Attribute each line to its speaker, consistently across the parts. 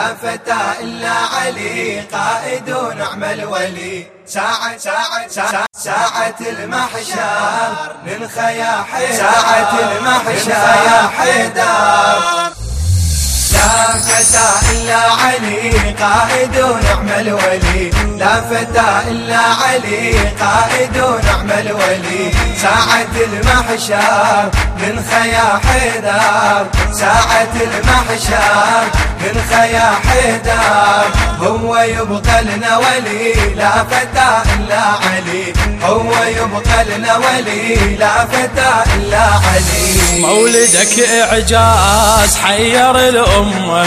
Speaker 1: فتى إلا علي قائد نعم الولي. ساعة ساعة ساعة ساعة المحشر. من خيا حيدر ساعة المحشر. يا حيدر فتى إلا علي قائد نعم الولي. لا فتى إلا علي قائد نعم الولي. ساعة المحشر من خيا حيدر. ساعة المحشر من خيا حيدر. هو يبقى لنا ولي لا فتى إلا علي. هو يبقى لنا ولي لا فتى إلا علي.
Speaker 2: مولدك إعجاز حير الأمة.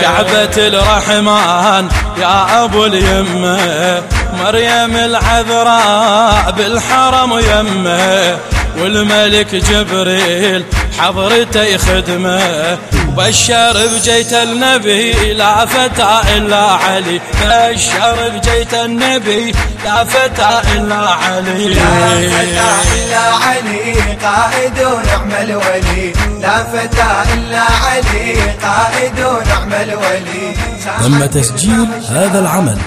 Speaker 2: كعبة الرحمن يا أبو اليمة مريم العذراء بالحرم يمه والملك جبريل حضرته يخدمه بشر بجيت النبي لا فتى إلا علي. بشر بجيت النبي لا فتى إلا علي.
Speaker 1: لا فتى إلا علي قائد نعم الولي. لا فتى إلا علي قائد نعم الولي.
Speaker 3: تم تسجيل هذا العمل.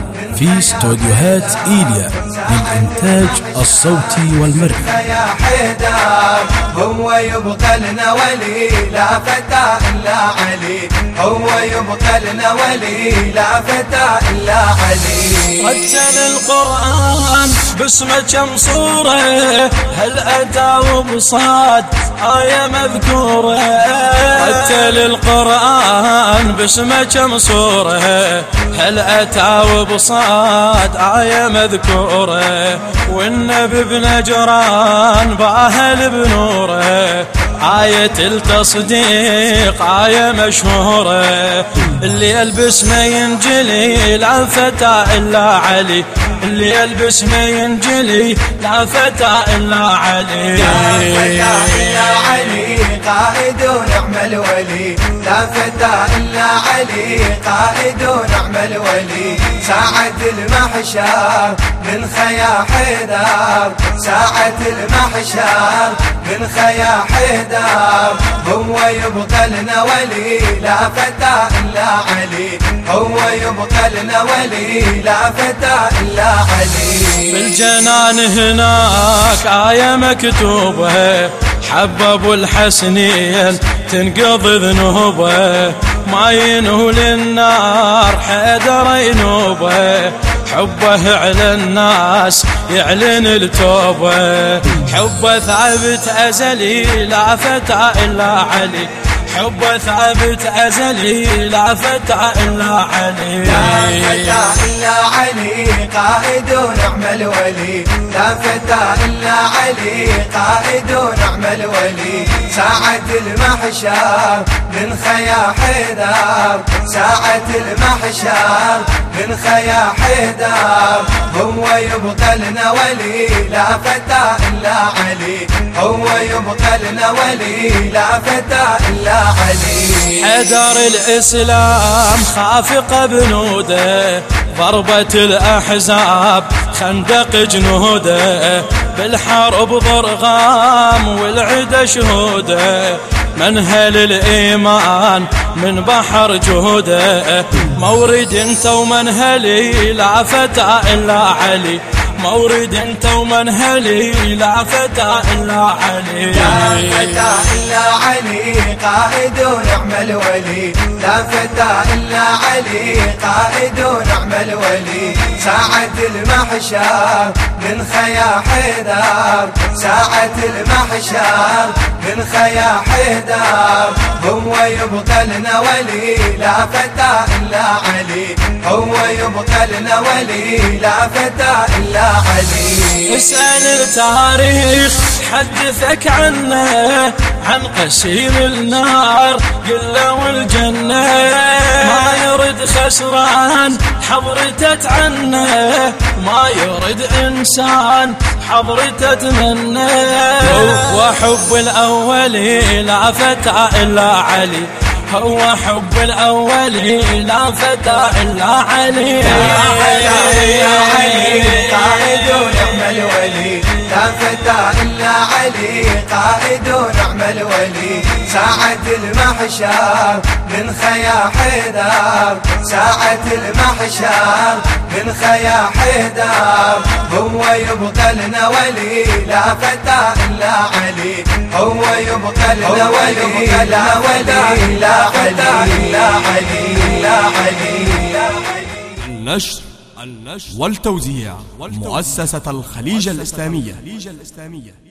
Speaker 3: في استوديوهات إيليا للإنتاج الصوتي والمرئي.
Speaker 1: يا حيدر هو يبقى لنا ولي لا فتى إلا علي. هو يبقى لنا ولي لا فتى إلا علي.
Speaker 2: رتل القرآن باسمه كم صورة هل أتى وبصاد آية مذكورة؟ القرآن باسمه كم صورة هل أتى وبصاد آية مذكورة؟ والنبي بنجران باهل بنوره آية التصديق آية مشهورة. اللي يلبس ما ينجلي لا فتى إلا علي. اللي يلبس ما ينجلي لا فتى إلا علي.
Speaker 1: لا فتى إلا علي قائد نعم الولي. لا فتى إلا علي قائد نعم الولي. ساعة المحشر من خيا حيدر ساعة المحشر من خيا حيدر هو يبقى لنا ولي لا فتى إلا علي. هو يبقى لنا ولي لا فتى إلا علي.
Speaker 2: بالجنان هناك آية مكتوبة حب ابو الحسنين تنقضي ذنوبه. ما ينهو للنار حيدر ينوبه. حبه على الناس يعلن التوبة. حبه ثابت أزلي لا فتى إلا علي. حب ثابت أزلي لا فتى إلا علي
Speaker 1: لا فتى إلا علي قائد نعم الولي. لا فتى إلا علي قائد نعم الولي. ساعة المحشر من خيا حيدر ساعة المحشر من خيا حيدر هو يبقى لنا ولي لا فتى إلا علي هو يبقى لنا ولي لا فتى إلا علي.
Speaker 2: حدر الإسلام خافق بنوده ضربة الأحزاب خندق جنوده. بالحرب ضرغام والعدا شهوده منهل الإيمان من بحر جهوده. مورد انت ومنهلي لا فتى إلا علي. مورد انت ومنهلي لا فتى إلا علي.
Speaker 1: لا فتى علي قائد نعم الولي. لا فتى إلا علي قائد نعم الولي. ساعة المحشر من خيا حيدر ساعة المحشر من خيا حيدر هو يبقى لنا ولي. لا فتى علي هو يبقى لنا ولي لا فتى إلا علي.
Speaker 2: اسأل التاريخ حدثك عنه عن قسيم النار قل له الجنة ما يرد خسران حضرته عنه. ما يرد إنسان حضرته تمنى هو حب الأولي لا فتى إلا علي. هو حب الأولي لا فتى إلا علي.
Speaker 1: يا علي يا علي نعم الولي لا فتى إلا علي قائد نعم الولي ساعة المحشر من خيا حيدر ساعة المحشر من خيا حيدر هو يبقى لنا ولي لا فتى إلا علي. هو يبقى لنا ولي لا ولي لا فتى إلا علي لا علي.
Speaker 4: النشر والتوزيع مؤسسة الخليج الإسلامية.